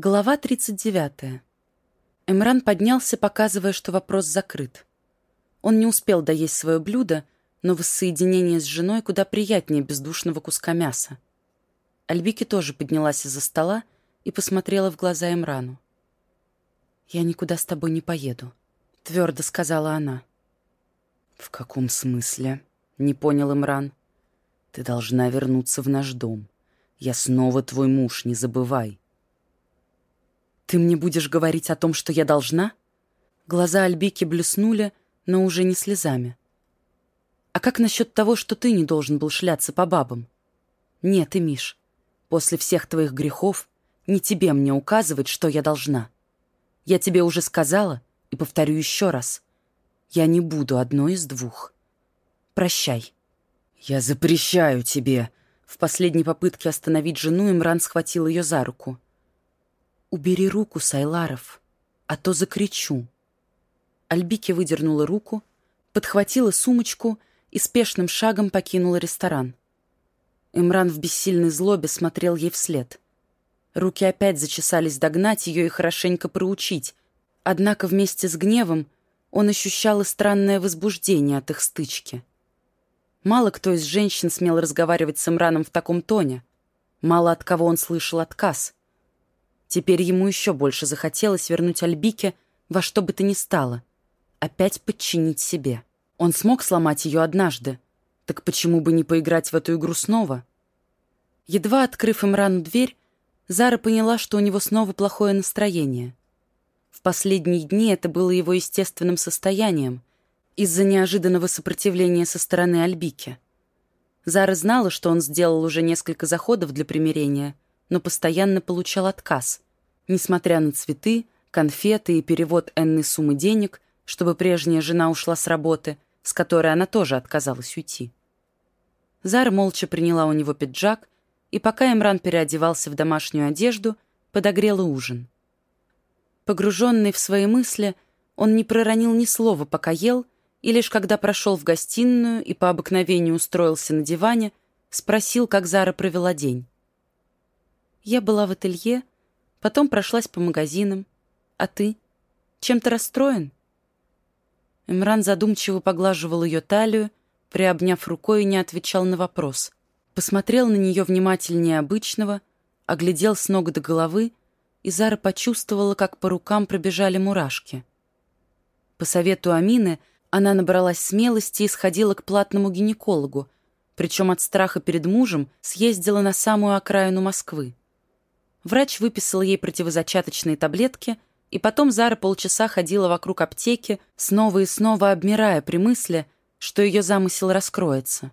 Глава 39. Эмран поднялся, показывая, что вопрос закрыт. Он не успел доесть свое блюдо, но воссоединение с женой куда приятнее бездушного куска мяса. Альбики тоже поднялась из-за стола и посмотрела в глаза Эмрану. «Я никуда с тобой не поеду», — твердо сказала она. «В каком смысле?» — не понял Имран. «Ты должна вернуться в наш дом. Я снова твой муж, не забывай». «Ты мне будешь говорить о том, что я должна?» Глаза Альбики блеснули, но уже не слезами. «А как насчет того, что ты не должен был шляться по бабам?» «Нет, и Миш, после всех твоих грехов не тебе мне указывать, что я должна. Я тебе уже сказала и повторю еще раз. Я не буду одной из двух. Прощай». «Я запрещаю тебе!» В последней попытке остановить жену Имран схватил ее за руку. «Убери руку, Сайларов, а то закричу». Альбики выдернула руку, подхватила сумочку и спешным шагом покинула ресторан. Имран в бессильной злобе смотрел ей вслед. Руки опять зачесались догнать ее и хорошенько проучить, однако вместе с гневом он ощущал и странное возбуждение от их стычки. Мало кто из женщин смел разговаривать с Имраном в таком тоне. Мало от кого он слышал отказ. Теперь ему еще больше захотелось вернуть Альбике во что бы то ни стало. Опять подчинить себе. Он смог сломать ее однажды. Так почему бы не поиграть в эту игру снова? Едва открыв Имрану дверь, Зара поняла, что у него снова плохое настроение. В последние дни это было его естественным состоянием из-за неожиданного сопротивления со стороны Альбики. Зара знала, что он сделал уже несколько заходов для примирения — но постоянно получал отказ, несмотря на цветы, конфеты и перевод энной суммы денег, чтобы прежняя жена ушла с работы, с которой она тоже отказалась уйти. Зара молча приняла у него пиджак, и пока Имран переодевался в домашнюю одежду, подогрела ужин. Погруженный в свои мысли, он не проронил ни слова, пока ел, и лишь когда прошел в гостиную и по обыкновению устроился на диване, спросил, как Зара провела день. Я была в ателье, потом прошлась по магазинам. А ты? Чем-то расстроен?» Имран задумчиво поглаживал ее талию, приобняв рукой и не отвечал на вопрос. Посмотрел на нее внимательнее обычного, оглядел с ног до головы, и Зара почувствовала, как по рукам пробежали мурашки. По совету Амины она набралась смелости и сходила к платному гинекологу, причем от страха перед мужем съездила на самую окраину Москвы. Врач выписал ей противозачаточные таблетки, и потом Зара полчаса ходила вокруг аптеки, снова и снова обмирая при мысли, что ее замысел раскроется.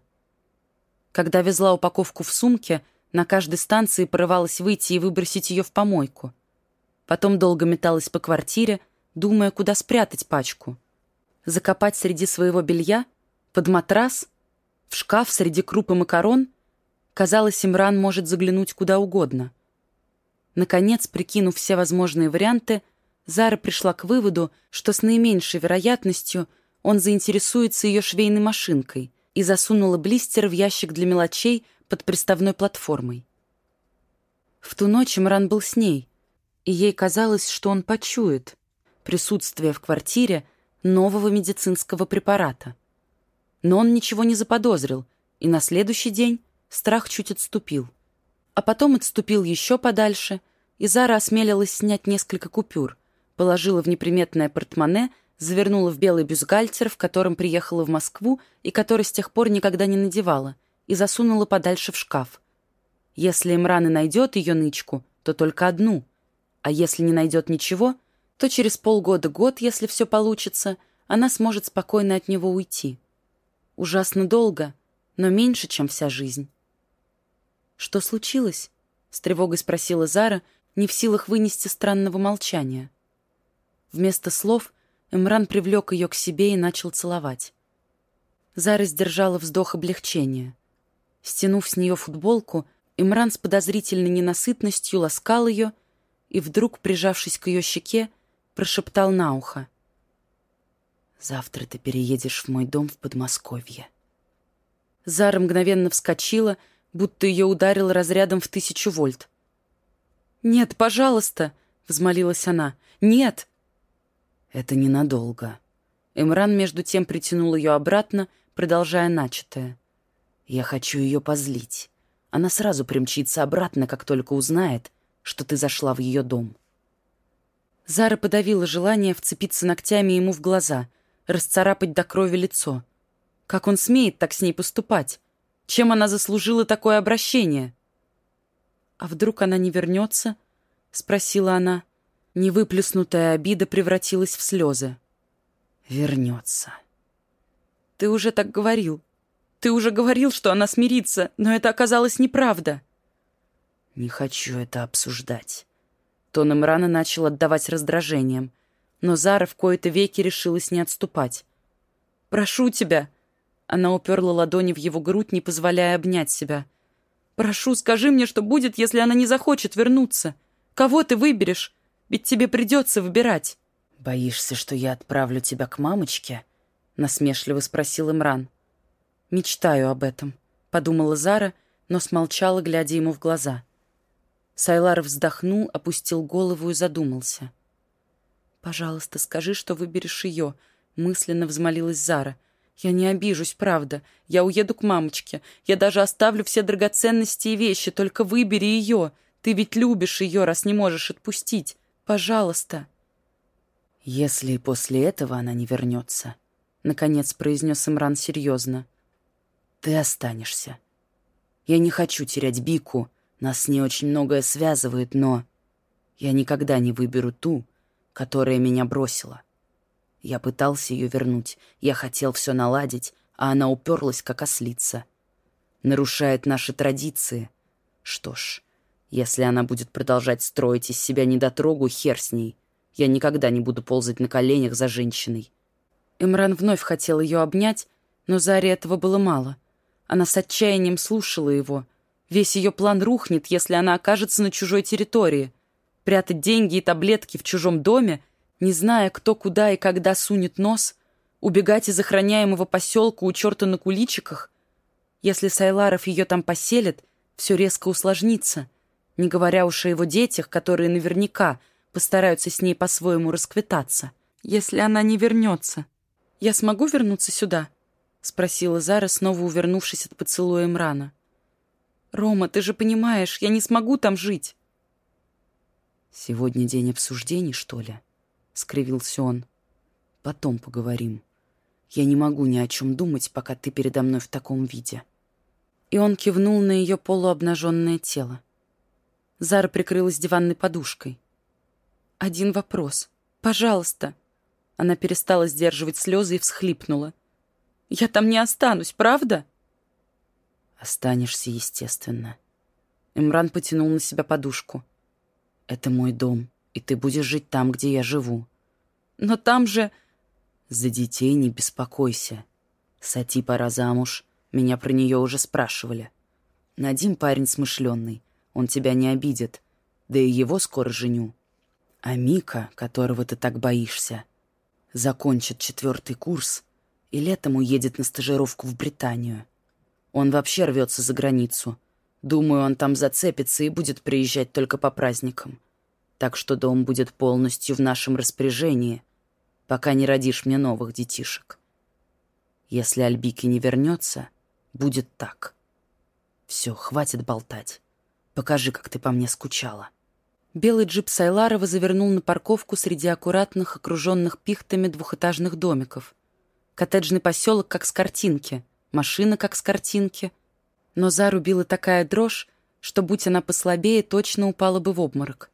Когда везла упаковку в сумке, на каждой станции порывалась выйти и выбросить ее в помойку. Потом долго металась по квартире, думая, куда спрятать пачку. Закопать среди своего белья? Под матрас? В шкаф среди круп и макарон? Казалось, Имран может заглянуть куда угодно — Наконец, прикинув все возможные варианты, Зара пришла к выводу, что с наименьшей вероятностью он заинтересуется ее швейной машинкой и засунула блистер в ящик для мелочей под приставной платформой. В ту ночь Мран был с ней, и ей казалось, что он почует присутствие в квартире нового медицинского препарата. Но он ничего не заподозрил, и на следующий день страх чуть отступил. А потом отступил еще подальше, и Зара осмелилась снять несколько купюр, положила в неприметное портмоне, завернула в белый бюстгальтер, в котором приехала в Москву и который с тех пор никогда не надевала, и засунула подальше в шкаф. Если Имран и найдет ее нычку, то только одну. А если не найдет ничего, то через полгода-год, если все получится, она сможет спокойно от него уйти. Ужасно долго, но меньше, чем вся жизнь. «Что случилось?» — с тревогой спросила Зара, не в силах вынести странного молчания. Вместо слов Эмран привлек ее к себе и начал целовать. Зара сдержала вздох облегчения. Стянув с нее футболку, Имран с подозрительной ненасытностью ласкал ее и, вдруг, прижавшись к ее щеке, прошептал на ухо. «Завтра ты переедешь в мой дом в Подмосковье». Зара мгновенно вскочила — будто ее ударил разрядом в тысячу вольт. «Нет, пожалуйста!» — взмолилась она. «Нет!» «Это ненадолго». Эмран между тем притянул ее обратно, продолжая начатое. «Я хочу ее позлить. Она сразу примчится обратно, как только узнает, что ты зашла в ее дом». Зара подавила желание вцепиться ногтями ему в глаза, расцарапать до крови лицо. Как он смеет так с ней поступать? Чем она заслужила такое обращение? «А вдруг она не вернется?» — спросила она. Невыплеснутая обида превратилась в слезы. «Вернется». «Ты уже так говорил. Ты уже говорил, что она смирится, но это оказалось неправда». «Не хочу это обсуждать». Тон Имрана начал отдавать раздражением, но Зара в кои-то веки решилась не отступать. «Прошу тебя!» Она уперла ладони в его грудь, не позволяя обнять себя. «Прошу, скажи мне, что будет, если она не захочет вернуться. Кого ты выберешь? Ведь тебе придется выбирать». «Боишься, что я отправлю тебя к мамочке?» — насмешливо спросил Имран. «Мечтаю об этом», — подумала Зара, но смолчала, глядя ему в глаза. Сайлар вздохнул, опустил голову и задумался. «Пожалуйста, скажи, что выберешь ее», — мысленно взмолилась Зара. «Я не обижусь, правда. Я уеду к мамочке. Я даже оставлю все драгоценности и вещи, только выбери ее. Ты ведь любишь ее, раз не можешь отпустить. Пожалуйста». «Если после этого она не вернется», — наконец произнес Имран серьезно, — «ты останешься. Я не хочу терять Бику, нас с ней очень многое связывает, но я никогда не выберу ту, которая меня бросила. Я пытался ее вернуть, я хотел все наладить, а она уперлась, как ослица. Нарушает наши традиции. Что ж, если она будет продолжать строить из себя недотрогу, хер с ней. Я никогда не буду ползать на коленях за женщиной. Имран вновь хотел ее обнять, но Заре этого было мало. Она с отчаянием слушала его — Весь ее план рухнет, если она окажется на чужой территории. Прятать деньги и таблетки в чужом доме, не зная, кто куда и когда сунет нос, убегать из охраняемого поселка у черта на куличиках. Если Сайларов ее там поселит, все резко усложнится, не говоря уж о его детях, которые наверняка постараются с ней по-своему расквитаться. Если она не вернется. «Я смогу вернуться сюда?» — спросила Зара, снова увернувшись от поцелуя Мрана. «Рома, ты же понимаешь, я не смогу там жить». «Сегодня день обсуждений, что ли?» — скривился он. «Потом поговорим. Я не могу ни о чем думать, пока ты передо мной в таком виде». И он кивнул на ее полуобнаженное тело. Зара прикрылась диванной подушкой. «Один вопрос. Пожалуйста». Она перестала сдерживать слезы и всхлипнула. «Я там не останусь, правда?» Останешься, естественно. Имран потянул на себя подушку. Это мой дом, и ты будешь жить там, где я живу. Но там же... За детей не беспокойся. Сати пора замуж. Меня про нее уже спрашивали. Надим парень смышленный. Он тебя не обидит. Да и его скоро женю. А Мика, которого ты так боишься, закончит четвертый курс и летом уедет на стажировку в Британию. Он вообще рвется за границу. Думаю, он там зацепится и будет приезжать только по праздникам. Так что дом будет полностью в нашем распоряжении, пока не родишь мне новых детишек. Если Альбики не вернется, будет так. Все, хватит болтать. Покажи, как ты по мне скучала. Белый джип Сайларова завернул на парковку среди аккуратных, окруженных пихтами двухэтажных домиков. Коттеджный поселок, как с картинки — машина как с картинки. Но Зару била такая дрожь, что, будь она послабее, точно упала бы в обморок.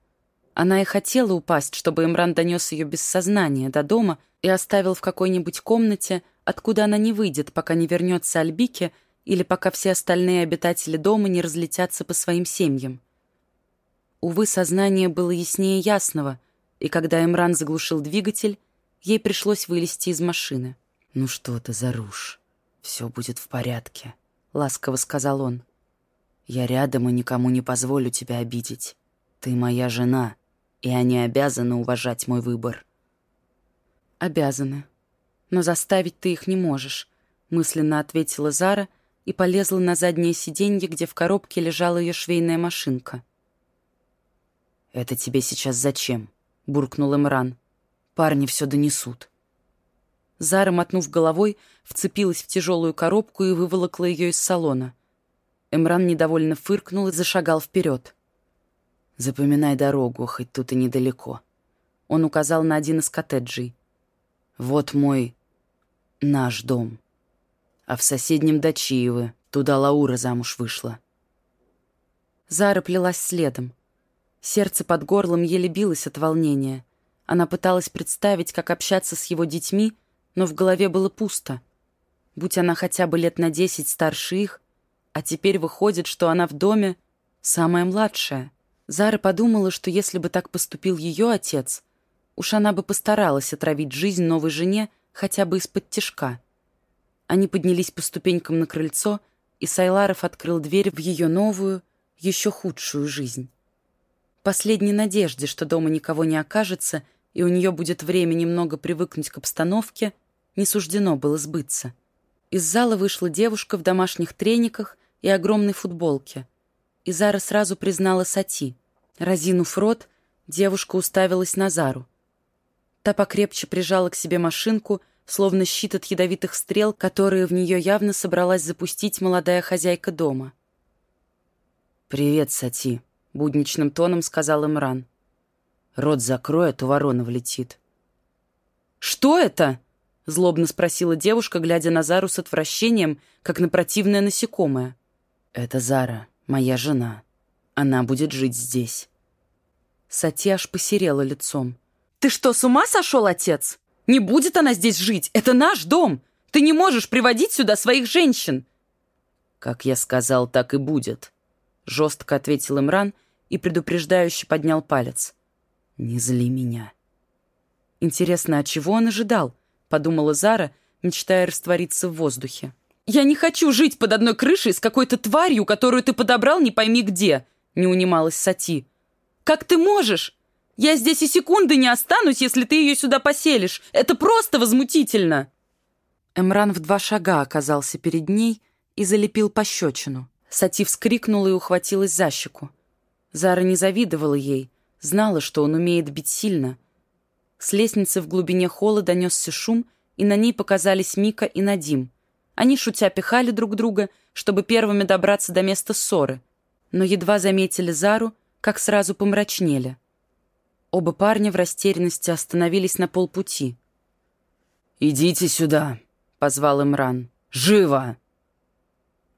Она и хотела упасть, чтобы Имран донес ее без сознания до дома и оставил в какой-нибудь комнате, откуда она не выйдет, пока не вернется Альбике или пока все остальные обитатели дома не разлетятся по своим семьям. Увы, сознание было яснее ясного, и когда Имран заглушил двигатель, ей пришлось вылезти из машины. «Ну что ты, Заруш?» «Все будет в порядке», — ласково сказал он. «Я рядом и никому не позволю тебя обидеть. Ты моя жена, и они обязаны уважать мой выбор». «Обязаны. Но заставить ты их не можешь», — мысленно ответила Зара и полезла на заднее сиденье, где в коробке лежала ее швейная машинка. «Это тебе сейчас зачем?» — буркнул Эмран. «Парни все донесут». Зара, мотнув головой, вцепилась в тяжелую коробку и выволокла ее из салона. Эмран недовольно фыркнул и зашагал вперед. «Запоминай дорогу, хоть тут и недалеко». Он указал на один из коттеджей. «Вот мой... наш дом. А в соседнем Дачиевы. Туда Лаура замуж вышла». Зара плелась следом. Сердце под горлом еле билось от волнения. Она пыталась представить, как общаться с его детьми, но в голове было пусто. Будь она хотя бы лет на десять старше их, а теперь выходит, что она в доме самая младшая. Зара подумала, что если бы так поступил ее отец, уж она бы постаралась отравить жизнь новой жене хотя бы из-под тишка. Они поднялись по ступенькам на крыльцо, и Сайларов открыл дверь в ее новую, еще худшую жизнь. Последней надежде, что дома никого не окажется, и у нее будет время немного привыкнуть к обстановке, не суждено было сбыться. Из зала вышла девушка в домашних трениках и огромной футболке. И Зара сразу признала Сати. Разинув рот, девушка уставилась на Зару. Та покрепче прижала к себе машинку, словно щит от ядовитых стрел, которые в нее явно собралась запустить молодая хозяйка дома. «Привет, Сати», — будничным тоном сказал Имран. «Рот закрой, а то ворона влетит». «Что это?» — злобно спросила девушка, глядя на Зару с отвращением, как на противное насекомое. «Это Зара, моя жена. Она будет жить здесь». Сати аж посерела лицом. «Ты что, с ума сошел, отец? Не будет она здесь жить! Это наш дом! Ты не можешь приводить сюда своих женщин!» «Как я сказал, так и будет», — жестко ответил Имран и предупреждающе поднял палец. «Не зли меня». Интересно, от чего он ожидал? Подумала Зара, мечтая раствориться в воздухе. «Я не хочу жить под одной крышей с какой-то тварью, которую ты подобрал не пойми где», — не унималась Сати. «Как ты можешь? Я здесь и секунды не останусь, если ты ее сюда поселишь. Это просто возмутительно!» Эмран в два шага оказался перед ней и залепил пощечину. Сати вскрикнула и ухватилась за щеку. Зара не завидовала ей, знала, что он умеет бить сильно. С лестницы в глубине холла донесся шум, и на ней показались Мика и Надим — они, шутя, пихали друг друга, чтобы первыми добраться до места ссоры, но едва заметили Зару, как сразу помрачнели. Оба парня в растерянности остановились на полпути. «Идите сюда», — позвал Имран. «Живо!»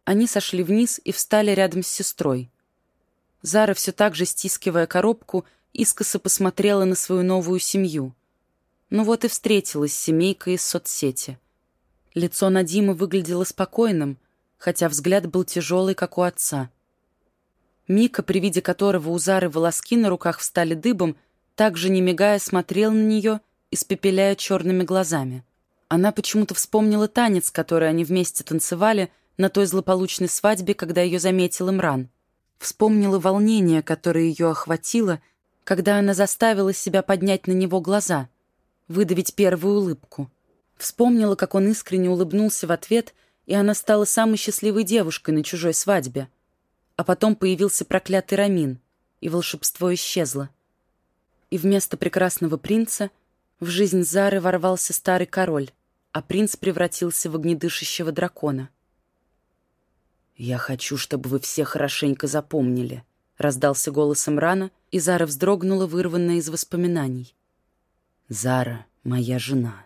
Они сошли вниз и встали рядом с сестрой. Зара, все так же стискивая коробку, искоса посмотрела на свою новую семью. Ну вот и встретилась с семейкой из соцсети. Лицо Надима выглядело спокойным, хотя взгляд был тяжелый, как у отца. Мика, при виде которого у Зары волоски на руках встали дыбом, также не мигая смотрел на нее, испепеляя черными глазами. Она почему-то вспомнила танец, который они вместе танцевали на той злополучной свадьбе, когда ее заметил Имран. Вспомнила волнение, которое ее охватило, когда она заставила себя поднять на него глаза, выдавить первую улыбку. Вспомнила, как он искренне улыбнулся в ответ, и она стала самой счастливой девушкой на чужой свадьбе. А потом появился проклятый Рамин, и волшебство исчезло. И вместо прекрасного принца в жизнь Зары ворвался старый король, а принц превратился в огнедышащего дракона. «Я хочу, чтобы вы все хорошенько запомнили», — раздался голосом Рана, и Зара вздрогнула, вырванная из воспоминаний. «Зара — моя жена».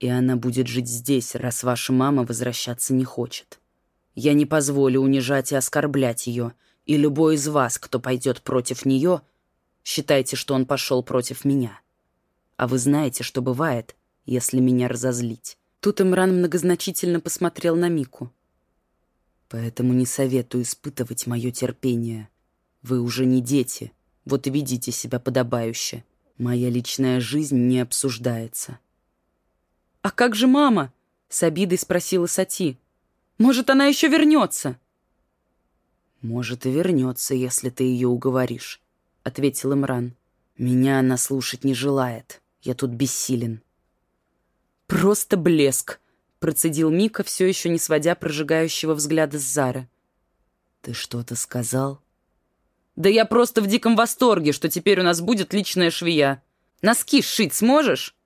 И она будет жить здесь, раз ваша мама возвращаться не хочет. Я не позволю унижать и оскорблять ее, и любой из вас, кто пойдет против нее, считайте, что он пошел против меня. А вы знаете, что бывает, если меня разозлить. Тут Имран многозначительно посмотрел на Мику. Поэтому не советую испытывать мое терпение. Вы уже не дети, вот и ведите себя подобающе. Моя личная жизнь не обсуждается. «А как же мама?» — с обидой спросила Сати. «Может, она еще вернется?» «Может, и вернется, если ты ее уговоришь», — ответил Имран. «Меня она слушать не желает. Я тут бессилен». «Просто блеск», — процедил Мика, все еще не сводя прожигающего взгляда с Зары. «Ты что-то сказал?» Да я просто в диком восторге, что теперь у нас будет личная швея. Носки сшить сможешь?»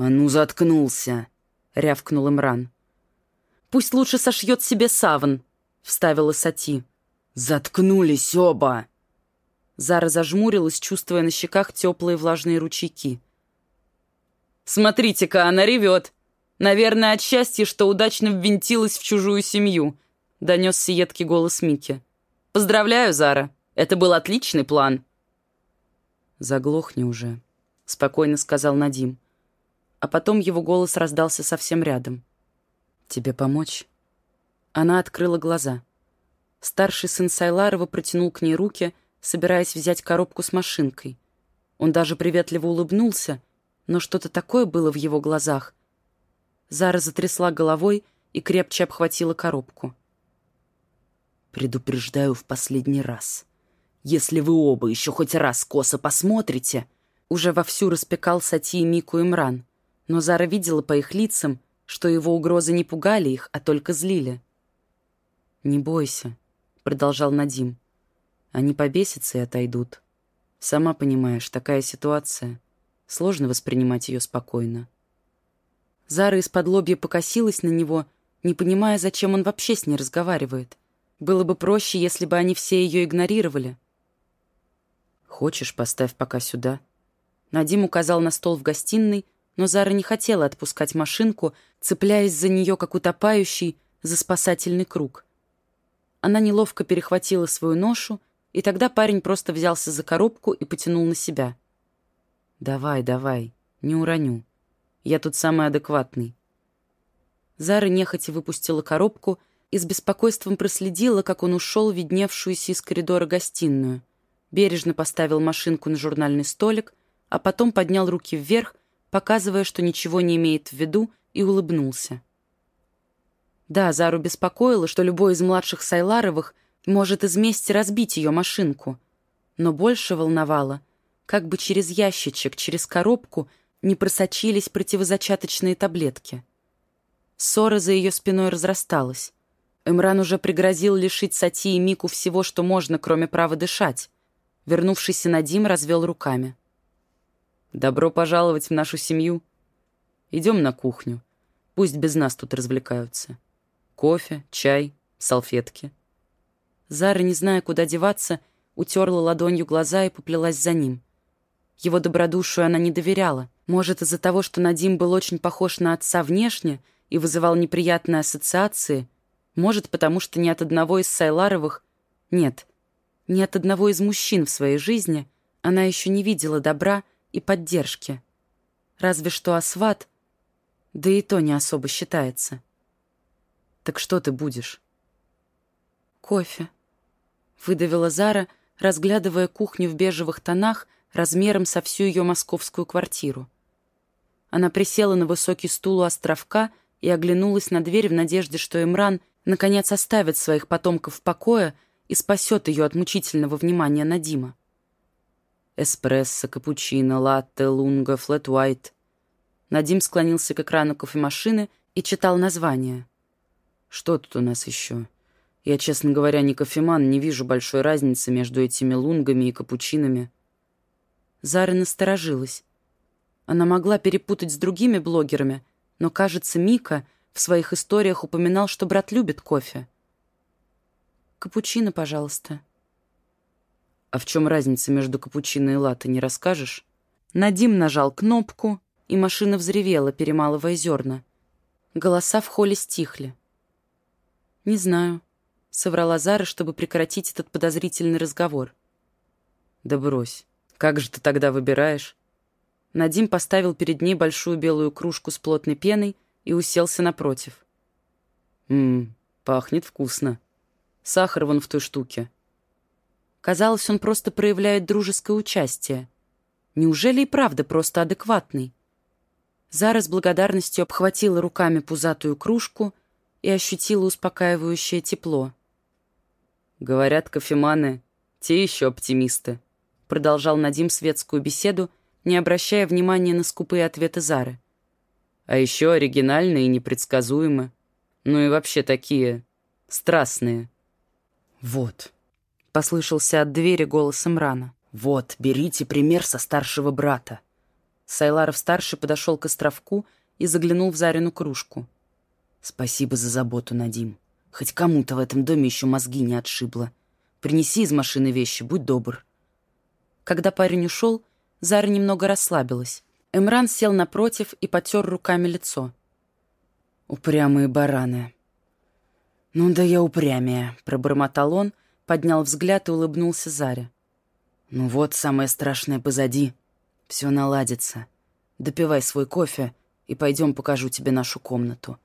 «А ну, заткнулся!» — рявкнул Имран. «Пусть лучше сошьет себе саван», — вставила Сати. «Заткнулись оба!» Зара зажмурилась, чувствуя на щеках теплые влажные ручейки. «Смотрите-ка, она ревет! Наверное, от счастья, что удачно ввинтилась в чужую семью», — донесся едкий голос Мики. «Поздравляю, Зара, это был отличный план». «Заглохни уже», — спокойно сказал Надим. А потом его голос раздался совсем рядом. «Тебе помочь?» Она открыла глаза. Старший сын Сайларова протянул к ней руки, собираясь взять коробку с машинкой. Он даже приветливо улыбнулся, но что-то такое было в его глазах. Зара затрясла головой и крепче обхватила коробку. «Предупреждаю в последний раз. Если вы оба еще хоть раз косо посмотрите...» Уже вовсю распекал Сати и Мику Имран, но Зара видела по их лицам, что его угрозы не пугали их, а только злили. «Не бойся», — продолжал Надим. «Они побесятся и отойдут. Сама понимаешь, такая ситуация. Сложно воспринимать ее спокойно». Зара из-под лобья покосилась на него, не понимая, зачем он вообще с ней разговаривает. Было бы проще, если бы они все ее игнорировали. «Хочешь, поставь пока сюда». Надим указал на стол в гостиной, но Зара не хотела отпускать машинку, цепляясь за нее, как утопающий, за спасательный круг. Она неловко перехватила свою ношу, и тогда парень просто взялся за коробку и потянул на себя. «Давай, давай, не уроню. Я тут самый адекватный». Зара нехотя выпустила коробку и с беспокойством проследила, как он ушел видневшуюся из коридора гостиную. Бережно поставил машинку на журнальный столик, а потом поднял руки вверх, показывая, что ничего не имеет в виду, и улыбнулся. Да, Зару беспокоило, что любой из младших Сайларовых может из мести разбить ее машинку. Но больше волновало, как бы через ящичек, через коробку не просочились противозачаточные таблетки. Ссора за ее спиной разрасталась. Эмран уже пригрозил лишить Сати и Мику всего, что можно, кроме права дышать. Вернувшийся Надим развел руками. «Добро пожаловать в нашу семью. Идем на кухню. Пусть без нас тут развлекаются». Кофе, чай, салфетки. Зара, не зная, куда деваться, утерла ладонью глаза и поплелась за ним. Его добродушию она не доверяла. Может, из-за того, что Надим был очень похож на отца внешне и вызывал неприятные ассоциации. Может, потому что ни от одного из Сайларовых... Нет, ни от одного из мужчин в своей жизни она еще не видела добра и поддержки. Разве что Асват, да и то не особо считается. «Так что ты будешь?» «Кофе», — выдавила Зара, разглядывая кухню в бежевых тонах размером со всю ее московскую квартиру. Она присела на высокий стул у островка и оглянулась на дверь в надежде, что Имран наконец оставит своих потомков в покое и спасет ее от мучительного внимания Надима. «Эспрессо, капучино, латте, лунга, флэт-уайт». Надим склонился к экрану кофемашины и читал название. Что тут у нас еще? Я, честно говоря, не кофеман, не вижу большой разницы между этими лунгами и капучинами. Зара насторожилась. Она могла перепутать с другими блогерами, но, кажется, Мика в своих историях упоминал, что брат любит кофе. «Капучино, пожалуйста». «А в чем разница между капучино и латте, не расскажешь?» Надим нажал кнопку, и машина взревела, перемалывая зерна. Голоса в холле стихли. «Не знаю», — соврала Зара, чтобы прекратить этот подозрительный разговор. «Да брось. Как же ты тогда выбираешь?» Надим поставил перед ней большую белую кружку с плотной пеной и уселся напротив. «Ммм, пахнет вкусно. Сахар вон в той штуке». Казалось, он просто проявляет дружеское участие. Неужели и правда просто адекватный? Зара с благодарностью обхватила руками пузатую кружку — и ощутила успокаивающее тепло. «Говорят, кофеманы — те еще оптимисты», — продолжал Надим светскую беседу, не обращая внимания на скупые ответы Зары. «А еще оригинальные и непредсказуемы. Ну и вообще такие... страстные». «Вот», — послышался от двери голосом рана. «Вот, берите пример со старшего брата». Сайларов-старший подошел к островку и заглянул в Зарину кружку. «Спасибо за заботу, Надим. Хоть кому-то в этом доме еще мозги не отшибло. Принеси из машины вещи, будь добр». Когда парень ушел, Зара немного расслабилась. Эмран сел напротив и потер руками лицо. «Упрямые бараны». «Ну да я упрямее», — пробормотал он, поднял взгляд и улыбнулся Заре. «Ну вот, самое страшное позади. Все наладится. Допивай свой кофе и пойдем покажу тебе нашу комнату».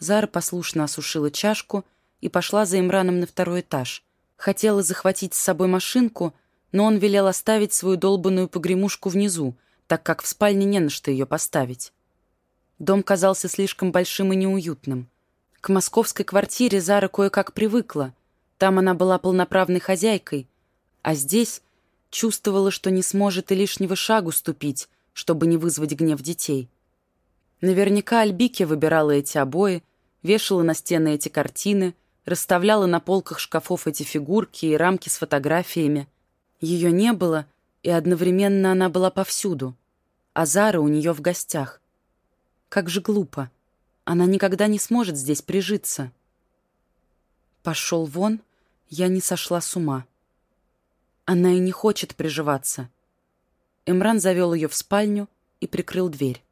Зара послушно осушила чашку и пошла за Имраном на второй этаж. Хотела захватить с собой машинку, но он велел оставить свою долбанную погремушку внизу, так как в спальне не на что ее поставить. Дом казался слишком большим и неуютным. К московской квартире Зара кое-как привыкла. Там она была полноправной хозяйкой, а здесь чувствовала, что не сможет и лишнего шагу ступить, чтобы не вызвать гнев детей. Наверняка Альбике выбирала эти обои, вешала на стены эти картины, расставляла на полках шкафов эти фигурки и рамки с фотографиями. Ее не было, и одновременно она была повсюду. А Зара у нее в гостях. Как же глупо. Она никогда не сможет здесь прижиться. Пошел вон, я не сошла с ума. Она и не хочет приживаться. Эмран завел ее в спальню и прикрыл дверь.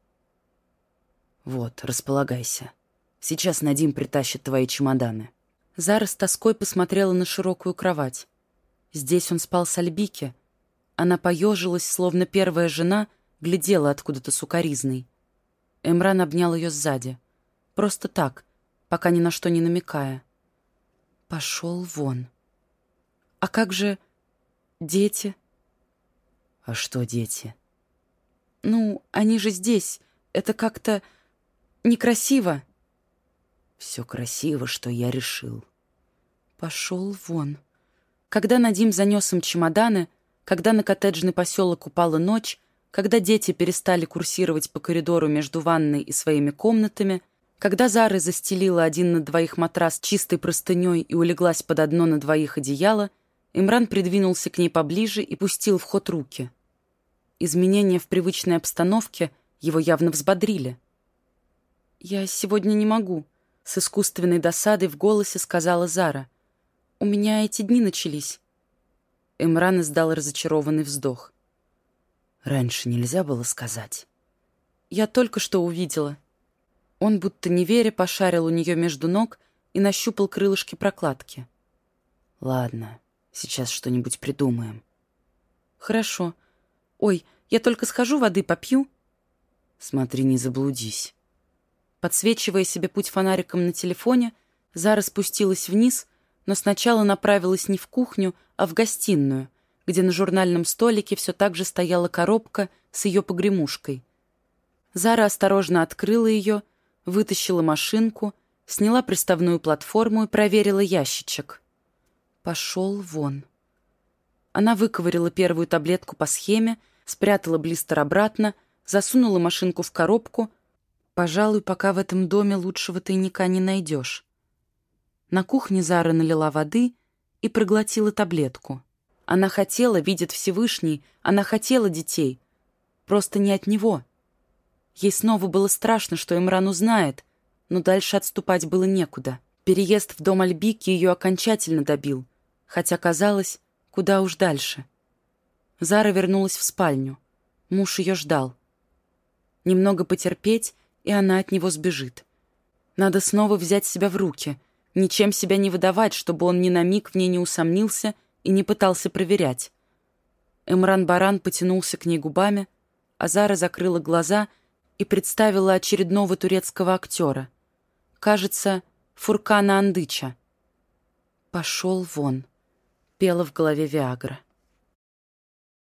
«Вот, располагайся. Сейчас Надим притащит твои чемоданы». Зара с тоской посмотрела на широкую кровать. Здесь он спал с Альбике. Она поежилась, словно первая жена глядела откуда-то сукоризной. Эмран обнял ее сзади. Просто так, пока ни на что не намекая. Пошел вон. А как же дети? А что дети? Ну, они же здесь. Это как-то некрасиво. Все красиво, что я решил. Пошел вон. Когда Надим занес им чемоданы, когда на коттеджный поселок упала ночь, когда дети перестали курсировать по коридору между ванной и своими комнатами, когда Зара застелила один на двоих матрас чистой простыней и улеглась под одно на двоих одеяло, Имран придвинулся к ней поближе и пустил в ход руки. Изменения в привычной обстановке его явно взбодрили. «Я сегодня не могу», с искусственной досадой в голосе сказала Зара. «У меня эти дни начались». Эмран издал разочарованный вздох. «Раньше нельзя было сказать». «Я только что увидела». Он, будто не веря, пошарил у нее между ног и нащупал крылышки прокладки. «Ладно, сейчас что-нибудь придумаем». «Хорошо. Ой, я только схожу, воды попью». «Смотри, не заблудись». Подсвечивая себе путь фонариком на телефоне, Зара спустилась вниз, но сначала направилась не в кухню, а в гостиную, где на журнальном столике все так же стояла коробка с ее погремушкой. Зара осторожно открыла ее, вытащила машинку, сняла приставную платформу и проверила ящичек. Пошел вон. Она выковырила первую таблетку по схеме, спрятала блистер обратно, засунула машинку в коробку — Пожалуй, пока в этом доме лучшего тайника не найдешь. На кухне Зара налила воды и проглотила таблетку. Она хотела, видит Всевышний, она хотела детей. Просто не от него. Ей снова было страшно, что Имран узнает, но дальше отступать было некуда. Переезд в дом Альбики ее окончательно добил, хотя казалось, куда уж дальше. Зара вернулась в спальню. Муж ее ждал. Немного потерпеть, и она от него сбежит. Надо снова взять себя в руки, ничем себя не выдавать, чтобы он ни на миг в ней не усомнился и не пытался проверять. Эмран Баран потянулся к ней губами, а Зара закрыла глаза и представила очередного турецкого актера. Кажется, Фуркана Андыча. «Пошел вон», — пела в голове Виагра.